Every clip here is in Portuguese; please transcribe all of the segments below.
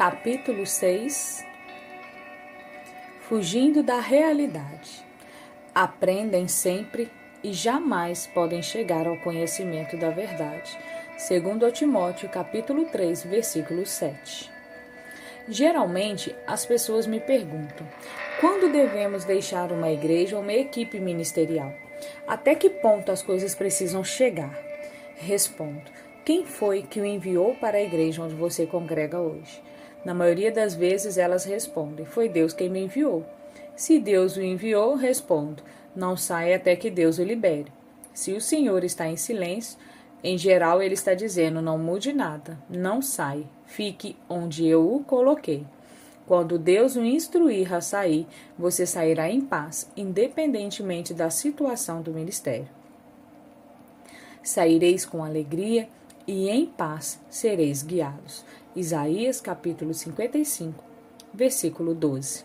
Capítulo 6 Fugindo da realidade. Aprendem sempre e jamais podem chegar ao conhecimento da verdade. Segundo Timóteo, capítulo 3, versículo 7. Geralmente, as pessoas me perguntam: quando devemos deixar uma igreja ou uma equipe ministerial? Até que ponto as coisas precisam chegar? Respondo: quem foi que o enviou para a igreja onde você congrega hoje? Na maioria das vezes elas respondem: Foi Deus quem me enviou. Se Deus o enviou, respondo: Não saia até que Deus o libere. Se o Senhor está em silêncio, em geral ele está dizendo: Não mude nada, não sai, fique onde eu o coloquei. Quando Deus o instruir a sair, você sairá em paz, independentemente da situação do ministério. Saireis com alegria e em paz sereis guiados. Isaías capítulo 55, versículo 12.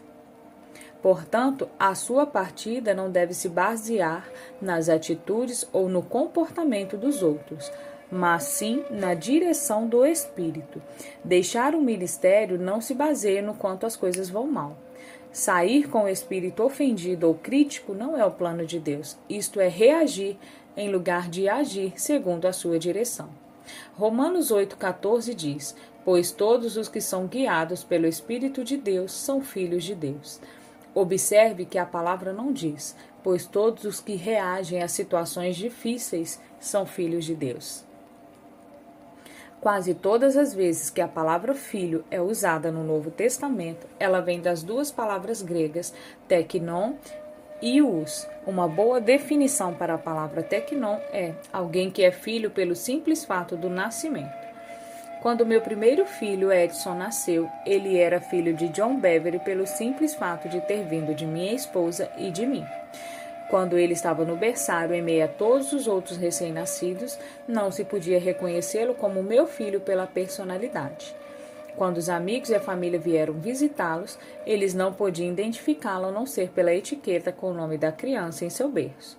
Portanto, a sua partida não deve se basear nas atitudes ou no comportamento dos outros, mas sim na direção do Espírito. Deixar o ministério não se baseia no quanto as coisas vão mal. Sair com o espírito ofendido ou crítico não é o plano de Deus. Isto é reagir em lugar de agir segundo a sua direção. Romanos 8,14 diz: Pois todos os que são guiados pelo Espírito de Deus são filhos de Deus. Observe que a palavra não diz, pois todos os que reagem a situações difíceis são filhos de Deus. Quase todas as vezes que a palavra filho é usada no Novo Testamento, ela vem das duas palavras gregas teknon Ius, uma boa definição para a palavra tecnon é alguém que é filho pelo simples fato do nascimento. Quando meu primeiro filho Edson nasceu, ele era filho de John Beverly pelo simples fato de ter vindo de minha esposa e de mim. Quando ele estava no berçário em meio a todos os outros recém-nascidos, não se podia reconhecê-lo como meu filho pela personalidade. Quando os amigos e a família vieram visitá-los, eles não podiam identificá-lo a não ser pela etiqueta com o nome da criança em seu berço.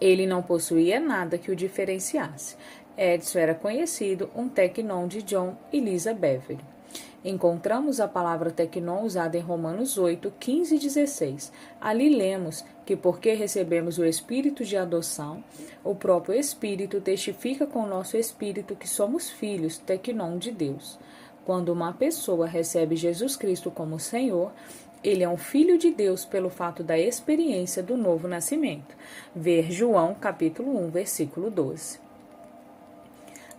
Ele não possuía nada que o diferenciasse. Edson era conhecido um tecnon de John e Lisa Beverly. Encontramos a palavra tecnon usada em Romanos 8, 15 e 16. Ali lemos que, porque recebemos o Espírito de adoção, o próprio Espírito testifica com o nosso Espírito que somos filhos, tecnon de Deus. Quando uma pessoa recebe Jesus Cristo como Senhor, ele é um filho de Deus pelo fato da experiência do novo nascimento. Ver João capítulo 1, versículo 12.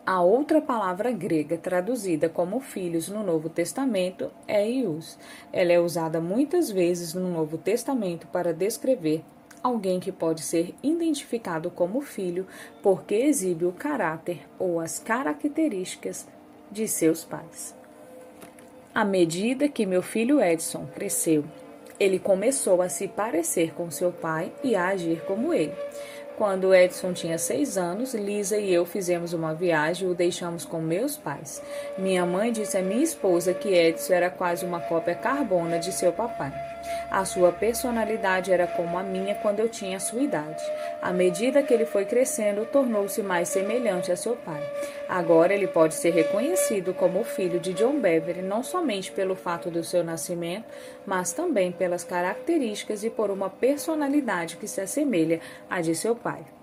A outra palavra grega traduzida como filhos no Novo Testamento é ius. Ela é usada muitas vezes no Novo Testamento para descrever alguém que pode ser identificado como filho porque exibe o caráter ou as características de seus pais. À medida que meu filho Edson cresceu, ele começou a se parecer com seu pai e a agir como ele. Quando Edson tinha seis anos, Lisa e eu fizemos uma viagem e o deixamos com meus pais. Minha mãe disse à minha esposa que Edson era quase uma cópia carbona de seu papai. A sua personalidade era como a minha quando eu tinha sua idade. À medida que ele foi crescendo, tornou-se mais semelhante a seu pai. Agora ele pode ser reconhecido como o filho de John Beverly, não somente pelo fato do seu nascimento, mas também pelas características e por uma personalidade que se assemelha à de seu pai.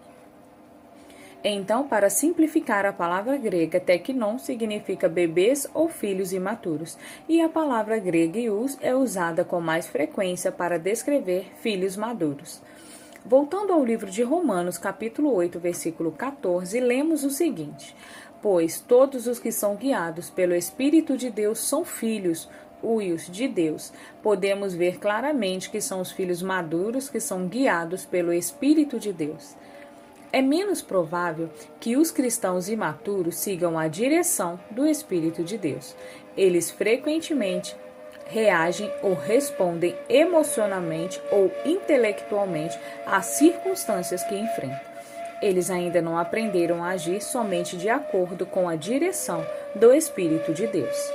Então, para simplificar, a palavra grega teknon significa bebês ou filhos imaturos, e a palavra grega ius é usada com mais frequência para descrever filhos maduros. Voltando ao livro de Romanos, capítulo 8, versículo 14, lemos o seguinte: Pois todos os que são guiados pelo Espírito de Deus são filhos, uios de Deus. Podemos ver claramente que são os filhos maduros que são guiados pelo Espírito de Deus. É menos provável que os cristãos imaturos sigam a direção do Espírito de Deus. Eles frequentemente reagem ou respondem emocionalmente ou intelectualmente às circunstâncias que enfrentam. Eles ainda não aprenderam a agir somente de acordo com a direção do Espírito de Deus.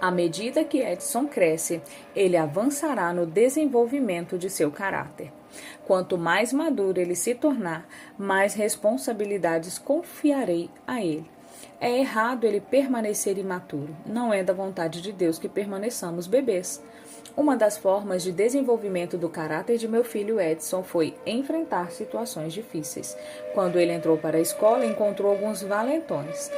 À medida que Edson cresce, ele avançará no desenvolvimento de seu caráter. Quanto mais maduro ele se tornar, mais responsabilidades confiarei a ele. É errado ele permanecer imaturo. Não é da vontade de Deus que permaneçamos bebês. Uma das formas de desenvolvimento do caráter de meu filho Edson foi enfrentar situações difíceis. Quando ele entrou para a escola, encontrou alguns valentões.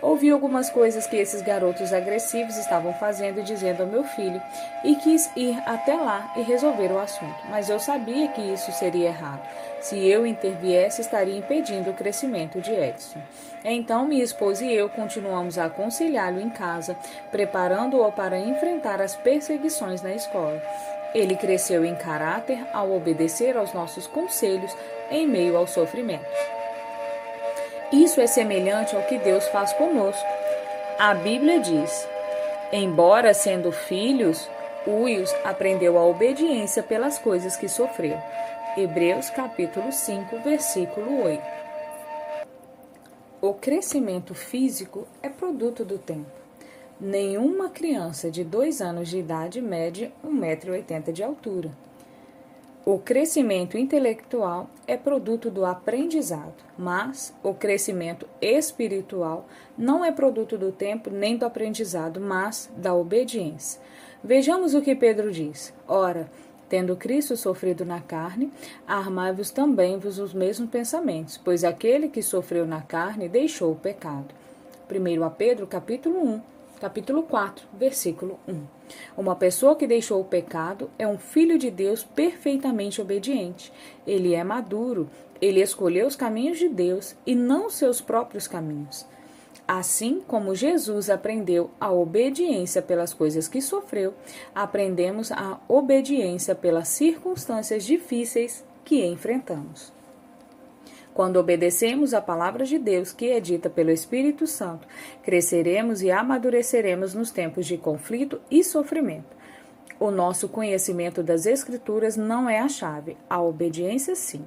Ouvi algumas coisas que esses garotos agressivos estavam fazendo e dizendo ao meu filho e quis ir até lá e resolver o assunto, mas eu sabia que isso seria errado. Se eu interviesse, estaria impedindo o crescimento de Edson. Então, minha esposa e eu continuamos a aconselhá-lo em casa, preparando-o para enfrentar as perseguições na escola. Ele cresceu em caráter ao obedecer aos nossos conselhos em meio ao sofrimento. Isso é semelhante ao que Deus faz conosco. A Bíblia diz: Embora sendo filhos, Uios aprendeu a obediência pelas coisas que sofreu. Hebreus capítulo 5, versículo 8. O crescimento físico é produto do tempo. Nenhuma criança de dois anos de idade mede 1,80m de altura. O crescimento intelectual é produto do aprendizado, mas o crescimento espiritual não é produto do tempo nem do aprendizado, mas da obediência. Vejamos o que Pedro diz. Ora, Tendo Cristo sofrido na carne, armai-vos também vos os mesmos pensamentos, pois aquele que sofreu na carne deixou o pecado. 1 Pedro capítulo 1, capítulo 4, versículo 1. Uma pessoa que deixou o pecado é um filho de Deus perfeitamente obediente. Ele é maduro, ele escolheu os caminhos de Deus e não seus próprios caminhos. Assim como Jesus aprendeu a obediência pelas coisas que sofreu, aprendemos a obediência pelas circunstâncias difíceis que enfrentamos. Quando obedecemos a palavra de Deus, que é dita pelo Espírito Santo, cresceremos e amadureceremos nos tempos de conflito e sofrimento. O nosso conhecimento das Escrituras não é a chave, a obediência sim.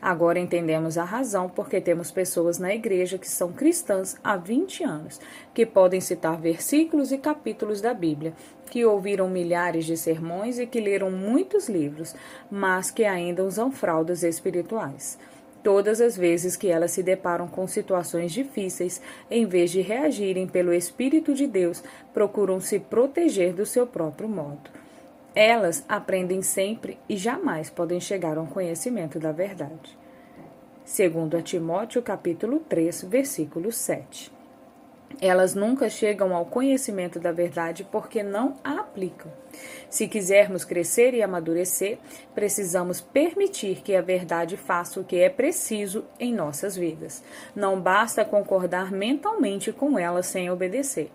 Agora entendemos a razão porque temos pessoas na igreja que são cristãs há 20 anos, que podem citar versículos e capítulos da Bíblia, que ouviram milhares de sermões e que leram muitos livros, mas que ainda usam fraldas espirituais. Todas as vezes que elas se deparam com situações difíceis, em vez de reagirem pelo Espírito de Deus, procuram se proteger do seu próprio modo. Elas aprendem sempre e jamais podem chegar a um conhecimento da verdade. Segundo Timóteo capítulo 3, versículo 7. Elas nunca chegam ao conhecimento da verdade porque não a aplicam. Se quisermos crescer e amadurecer, precisamos permitir que a verdade faça o que é preciso em nossas vidas. Não basta concordar mentalmente com ela sem obedecer.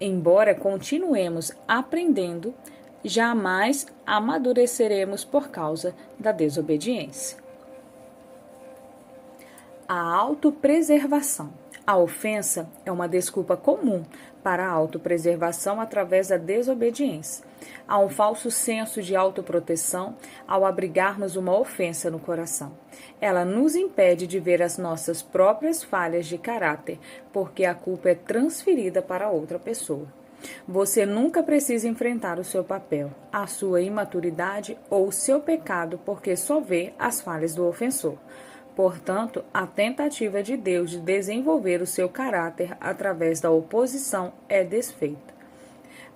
Embora continuemos aprendendo, jamais amadureceremos por causa da desobediência. A autopreservação. A ofensa é uma desculpa comum para a autopreservação através da desobediência. Há um falso senso de autoproteção ao abrigarmos uma ofensa no coração. Ela nos impede de ver as nossas próprias falhas de caráter, porque a culpa é transferida para outra pessoa. Você nunca precisa enfrentar o seu papel, a sua imaturidade ou o seu pecado porque só vê as falhas do ofensor. Portanto, a tentativa de Deus de desenvolver o seu caráter através da oposição é desfeita.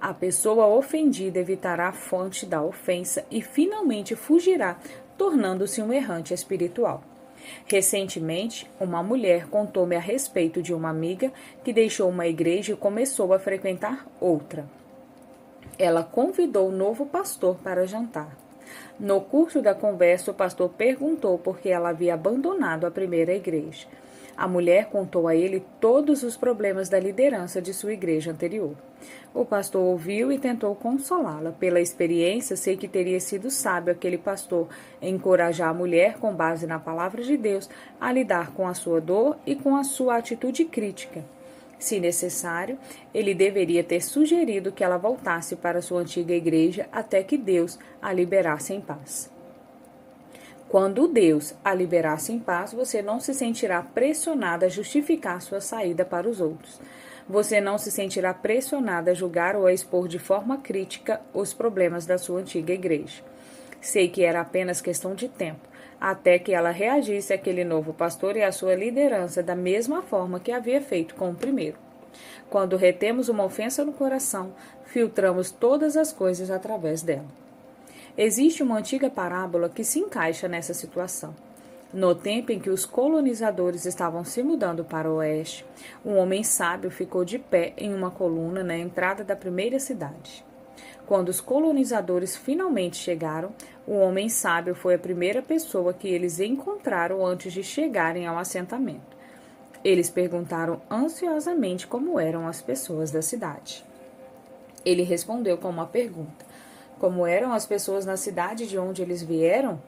A pessoa ofendida evitará a fonte da ofensa e finalmente fugirá, tornando-se um errante espiritual. Recentemente, uma mulher contou-me a respeito de uma amiga que deixou uma igreja e começou a frequentar outra. Ela convidou o novo pastor para jantar. No curso da conversa, o pastor perguntou por que ela havia abandonado a primeira igreja. A mulher contou a ele todos os problemas da liderança de sua igreja anterior. O pastor ouviu e tentou consolá-la. Pela experiência, sei que teria sido sábio aquele pastor encorajar a mulher, com base na palavra de Deus, a lidar com a sua dor e com a sua atitude crítica. Se necessário, ele deveria ter sugerido que ela voltasse para sua antiga igreja até que Deus a liberasse em paz. Quando Deus a liberasse em paz, você não se sentirá pressionada a justificar sua saída para os outros. Você não se sentirá pressionada a julgar ou a expor de forma crítica os problemas da sua antiga igreja. Sei que era apenas questão de tempo, até que ela reagisse àquele novo pastor e à sua liderança da mesma forma que havia feito com o primeiro. Quando retemos uma ofensa no coração, filtramos todas as coisas através dela. Existe uma antiga parábola que se encaixa nessa situação. No tempo em que os colonizadores estavam se mudando para o oeste, um homem sábio ficou de pé em uma coluna na entrada da primeira cidade. Quando os colonizadores finalmente chegaram, o homem sábio foi a primeira pessoa que eles encontraram antes de chegarem ao assentamento. Eles perguntaram ansiosamente como eram as pessoas da cidade. Ele respondeu com uma pergunta: Como eram as pessoas na cidade de onde eles vieram?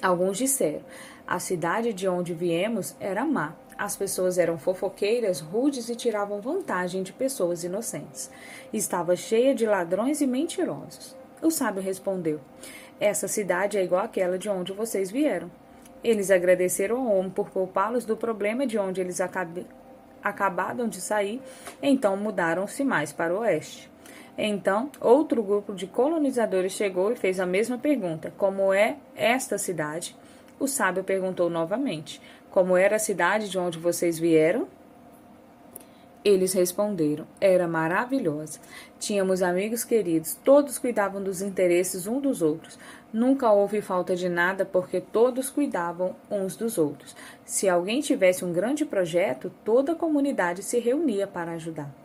Alguns disseram: A cidade de onde viemos era má. As pessoas eram fofoqueiras, rudes e tiravam vantagem de pessoas inocentes. Estava cheia de ladrões e mentirosos. O sábio respondeu: Essa cidade é igual àquela de onde vocês vieram. Eles agradeceram ao homem por poupá-los do problema de onde eles acab acabaram de sair, então mudaram-se mais para o oeste. Então, outro grupo de colonizadores chegou e fez a mesma pergunta: Como é esta cidade? O sábio perguntou novamente: Como era a cidade de onde vocês vieram? Eles responderam: Era maravilhosa. Tínhamos amigos queridos, todos cuidavam dos interesses um dos outros. Nunca houve falta de nada porque todos cuidavam uns dos outros. Se alguém tivesse um grande projeto, toda a comunidade se reunia para ajudar.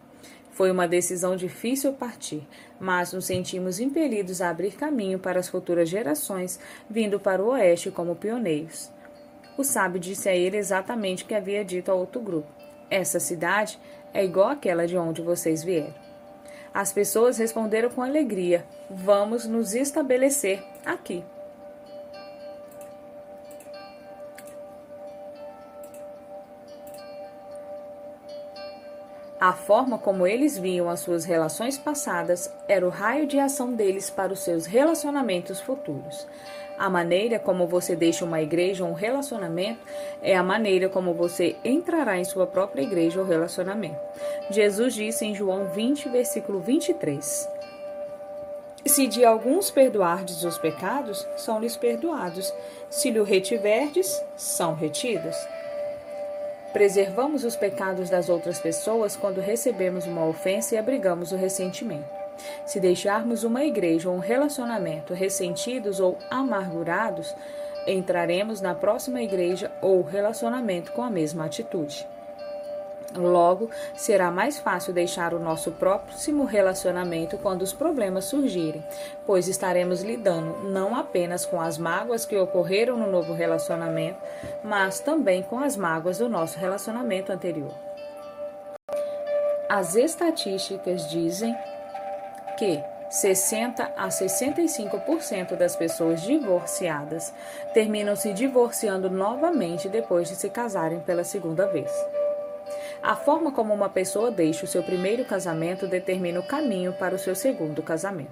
Foi uma decisão difícil partir, mas nos sentimos impelidos a abrir caminho para as futuras gerações, vindo para o oeste como pioneiros. O sábio disse a ele exatamente o que havia dito ao outro grupo: Essa cidade é igual àquela de onde vocês vieram. As pessoas responderam com alegria: Vamos nos estabelecer aqui. A forma como eles viam as suas relações passadas era o raio de ação deles para os seus relacionamentos futuros. A maneira como você deixa uma igreja ou um relacionamento é a maneira como você entrará em sua própria igreja ou relacionamento. Jesus disse em João 20, versículo 23. Se de alguns perdoardes os pecados, são-lhes perdoados. Se lhe retiverdes, são retidos. Preservamos os pecados das outras pessoas quando recebemos uma ofensa e abrigamos o ressentimento. Se deixarmos uma igreja ou um relacionamento ressentidos ou amargurados, entraremos na próxima igreja ou relacionamento com a mesma atitude. Logo, será mais fácil deixar o nosso próximo relacionamento quando os problemas surgirem, pois estaremos lidando não apenas com as mágoas que ocorreram no novo relacionamento, mas também com as mágoas do nosso relacionamento anterior. As estatísticas dizem que 60 a 65% das pessoas divorciadas terminam se divorciando novamente depois de se casarem pela segunda vez. A forma como uma pessoa deixa o seu primeiro casamento determina o caminho para o seu segundo casamento.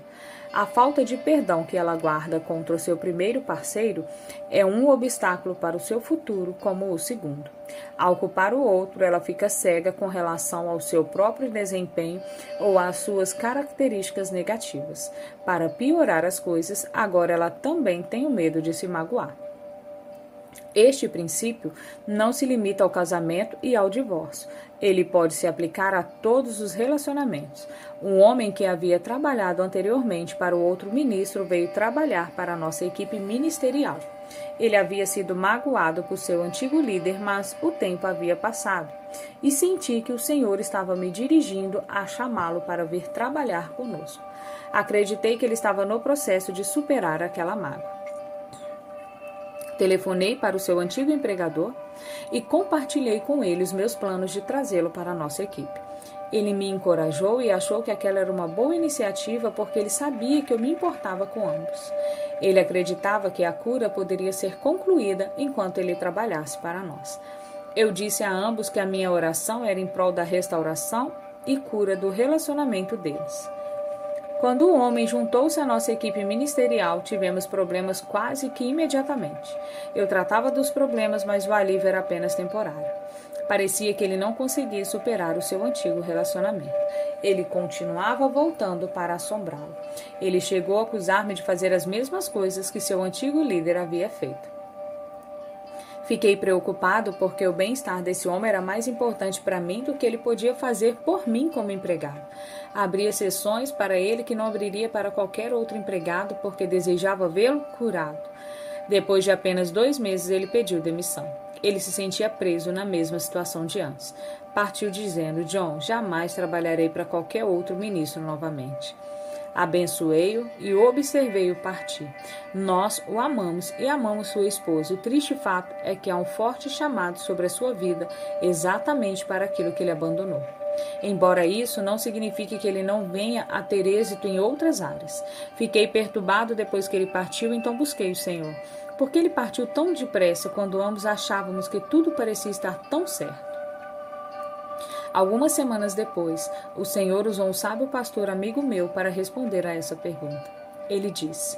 A falta de perdão que ela guarda contra o seu primeiro parceiro é um obstáculo para o seu futuro, como o segundo. Ao culpar o outro, ela fica cega com relação ao seu próprio desempenho ou às suas características negativas. Para piorar as coisas, agora ela também tem o medo de se magoar. Este princípio não se limita ao casamento e ao divórcio. Ele pode se aplicar a todos os relacionamentos. Um homem que havia trabalhado anteriormente para o outro ministro veio trabalhar para a nossa equipe ministerial. Ele havia sido magoado por seu antigo líder, mas o tempo havia passado e senti que o Senhor estava me dirigindo a chamá-lo para vir trabalhar conosco. Acreditei que ele estava no processo de superar aquela mágoa. Telefonei para o seu antigo empregador e compartilhei com ele os meus planos de trazê-lo para a nossa equipe. Ele me encorajou e achou que aquela era uma boa iniciativa porque ele sabia que eu me importava com ambos. Ele acreditava que a cura poderia ser concluída enquanto ele trabalhasse para nós. Eu disse a ambos que a minha oração era em prol da restauração e cura do relacionamento deles. Quando o homem juntou-se à nossa equipe ministerial, tivemos problemas quase que imediatamente. Eu tratava dos problemas, mas o alívio era apenas temporário. Parecia que ele não conseguia superar o seu antigo relacionamento. Ele continuava voltando para assombrá-lo. Ele chegou a acusar-me de fazer as mesmas coisas que seu antigo líder havia feito. Fiquei preocupado porque o bem-estar desse homem era mais importante para mim do que ele podia fazer por mim como empregado. Abria sessões para ele que não abriria para qualquer outro empregado porque desejava vê-lo curado. Depois de apenas dois meses, ele pediu demissão. Ele se sentia preso na mesma situação de antes. Partiu dizendo: John, jamais trabalharei para qualquer outro ministro novamente. Abençoei-o e observei-o partir. Nós o amamos e amamos sua esposa. O triste fato é que há um forte chamado sobre a sua vida exatamente para aquilo que ele abandonou. Embora isso não signifique que ele não venha a ter êxito em outras áreas. Fiquei perturbado depois que ele partiu, então busquei o Senhor. Porque ele partiu tão depressa quando ambos achávamos que tudo parecia estar tão certo. Algumas semanas depois, o Senhor usou um sábio pastor amigo meu para responder a essa pergunta. Ele disse: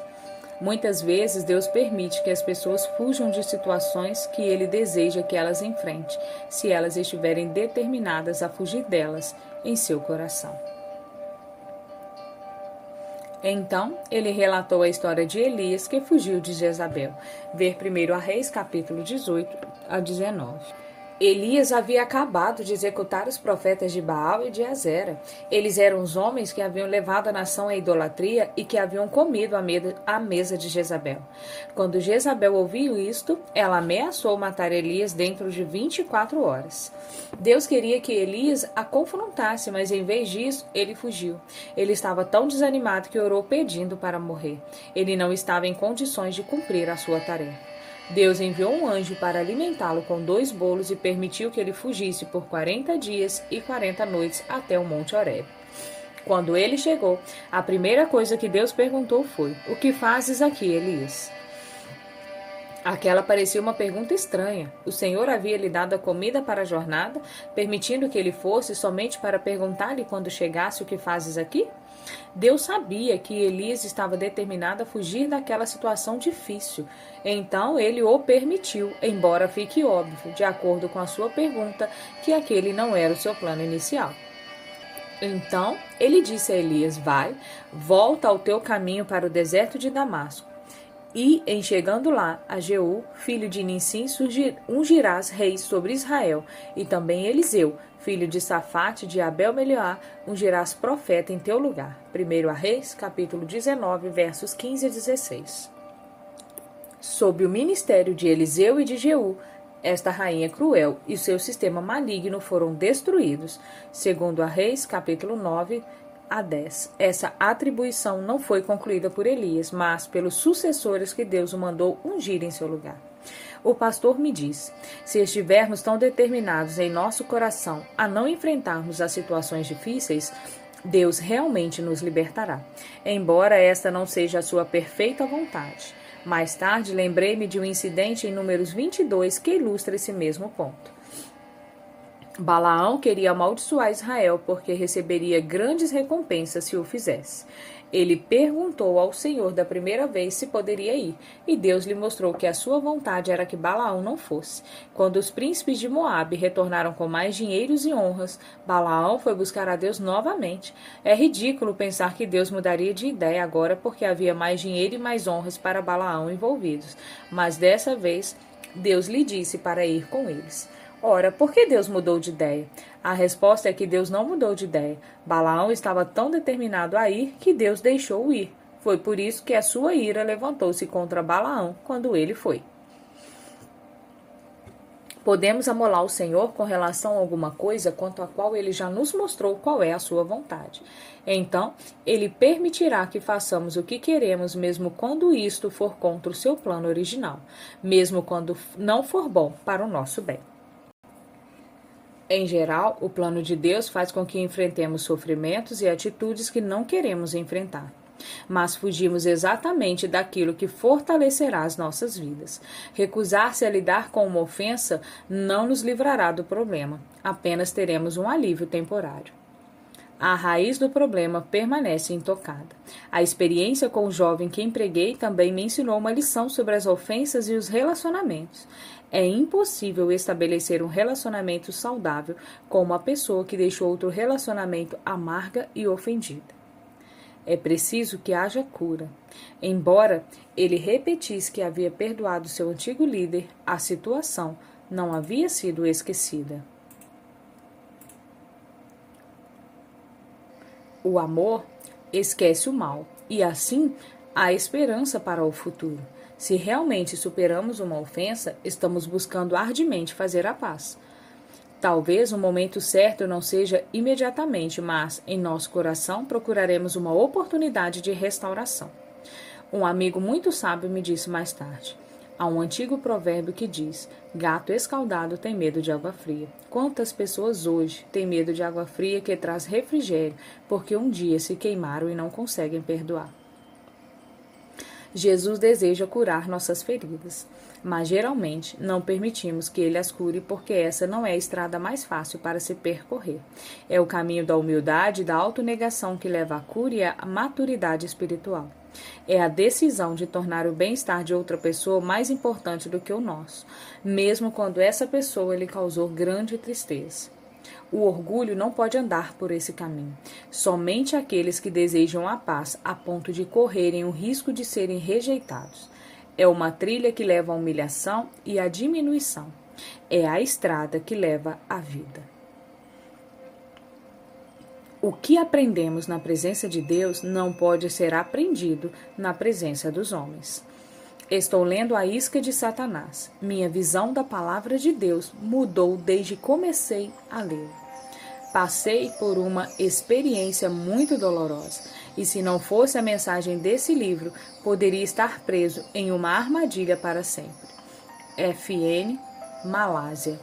Muitas vezes Deus permite que as pessoas fujam de situações que Ele deseja que elas enfrentem, se elas estiverem determinadas a fugir delas em seu coração. Então, ele relatou a história de Elias que fugiu de Jezabel. Ver primeiro a Reis, capítulo 18 a 19. Elias havia acabado de executar os profetas de Baal e de Azera. Eles eram os homens que haviam levado a nação à idolatria e que haviam comido a mesa de Jezabel. Quando Jezabel ouviu isto, ela ameaçou matar Elias dentro de 24 horas. Deus queria que Elias a confrontasse, mas em vez disso, ele fugiu. Ele estava tão desanimado que orou pedindo para morrer. Ele não estava em condições de cumprir a sua tarefa. Deus enviou um anjo para alimentá-lo com dois bolos e permitiu que ele fugisse por quarenta dias e quarenta noites até o Monte Horeb. Quando ele chegou, a primeira coisa que Deus perguntou foi: O que fazes aqui, Elias? Aquela parecia uma pergunta estranha. O Senhor havia lhe dado a comida para a jornada, permitindo que ele fosse somente para perguntar-lhe quando chegasse o que fazes aqui? Deus sabia que Elias estava determinado a fugir daquela situação difícil. Então ele o permitiu, embora fique óbvio, de acordo com a sua pergunta, que aquele não era o seu plano inicial. Então ele disse a Elias: Vai, volta ao teu caminho para o deserto de Damasco. E, em chegando lá, a Jeú, filho de Nissim, ungirás reis sobre Israel, e também Eliseu, filho de Safate de Abel Melioá, ungirás profeta em teu lugar. 1 a Reis, capítulo 19, versos 15 a 16. Sob o ministério de Eliseu e de Jeú, esta rainha cruel e seu sistema maligno foram destruídos, segundo a Reis, capítulo 9, a 10. Essa atribuição não foi concluída por Elias, mas pelos sucessores que Deus o mandou ungir em seu lugar. O pastor me diz: se estivermos tão determinados em nosso coração a não enfrentarmos as situações difíceis, Deus realmente nos libertará, embora esta não seja a sua perfeita vontade. Mais tarde, lembrei-me de um incidente em Números 22 que ilustra esse mesmo ponto. Balaão queria amaldiçoar Israel porque receberia grandes recompensas se o fizesse. Ele perguntou ao Senhor da primeira vez se poderia ir, e Deus lhe mostrou que a sua vontade era que Balaão não fosse. Quando os príncipes de Moabe retornaram com mais dinheiros e honras, Balaão foi buscar a Deus novamente. É ridículo pensar que Deus mudaria de ideia agora porque havia mais dinheiro e mais honras para Balaão envolvidos, mas dessa vez Deus lhe disse para ir com eles. Ora, por que Deus mudou de ideia? A resposta é que Deus não mudou de ideia. Balaão estava tão determinado a ir que Deus deixou-o ir. Foi por isso que a sua ira levantou-se contra Balaão quando ele foi. Podemos amolar o Senhor com relação a alguma coisa quanto a qual ele já nos mostrou qual é a sua vontade. Então, ele permitirá que façamos o que queremos, mesmo quando isto for contra o seu plano original, mesmo quando não for bom para o nosso bem. Em geral, o plano de Deus faz com que enfrentemos sofrimentos e atitudes que não queremos enfrentar. Mas fugimos exatamente daquilo que fortalecerá as nossas vidas. Recusar-se a lidar com uma ofensa não nos livrará do problema, apenas teremos um alívio temporário. a raiz do problema permanece intocada. A experiência com o jovem que empreguei também me ensinou uma lição sobre as ofensas e os relacionamentos. É impossível estabelecer um relacionamento saudável com uma pessoa que deixou outro relacionamento amarga e ofendida. É preciso que haja cura. Embora ele repetisse que havia perdoado seu antigo líder, a situação não havia sido esquecida. O amor esquece o mal e assim há esperança para o futuro. Se realmente superamos uma ofensa, estamos buscando ardemente fazer a paz. Talvez o momento certo não seja imediatamente, mas em nosso coração procuraremos uma oportunidade de restauração. Um amigo muito sábio me disse mais tarde: há um antigo provérbio que diz: gato escaldado tem medo de água fria. Quantas pessoas hoje têm medo de água fria que traz refrigério porque um dia se queimaram e não conseguem perdoar? Jesus deseja curar nossas feridas, mas geralmente não permitimos que ele as cure porque essa não é a estrada mais fácil para se percorrer. É o caminho da humildade e da autonegação que leva à cura e à maturidade espiritual. É a decisão de tornar o bem-estar de outra pessoa mais importante do que o nosso, mesmo quando essa pessoa lhe causou grande tristeza. O orgulho não pode andar por esse caminho. Somente aqueles que desejam a paz a ponto de correrem o risco de serem rejeitados. É uma trilha que leva à humilhação e à diminuição. É a estrada que leva à vida. O que aprendemos na presença de Deus não pode ser aprendido na presença dos homens. Estou lendo a isca de Satanás. Minha visão da palavra de Deus mudou desde comecei a ler. Passei por uma experiência muito dolorosa, e se não fosse a mensagem desse livro, poderia estar preso em uma armadilha para sempre. FN Malásia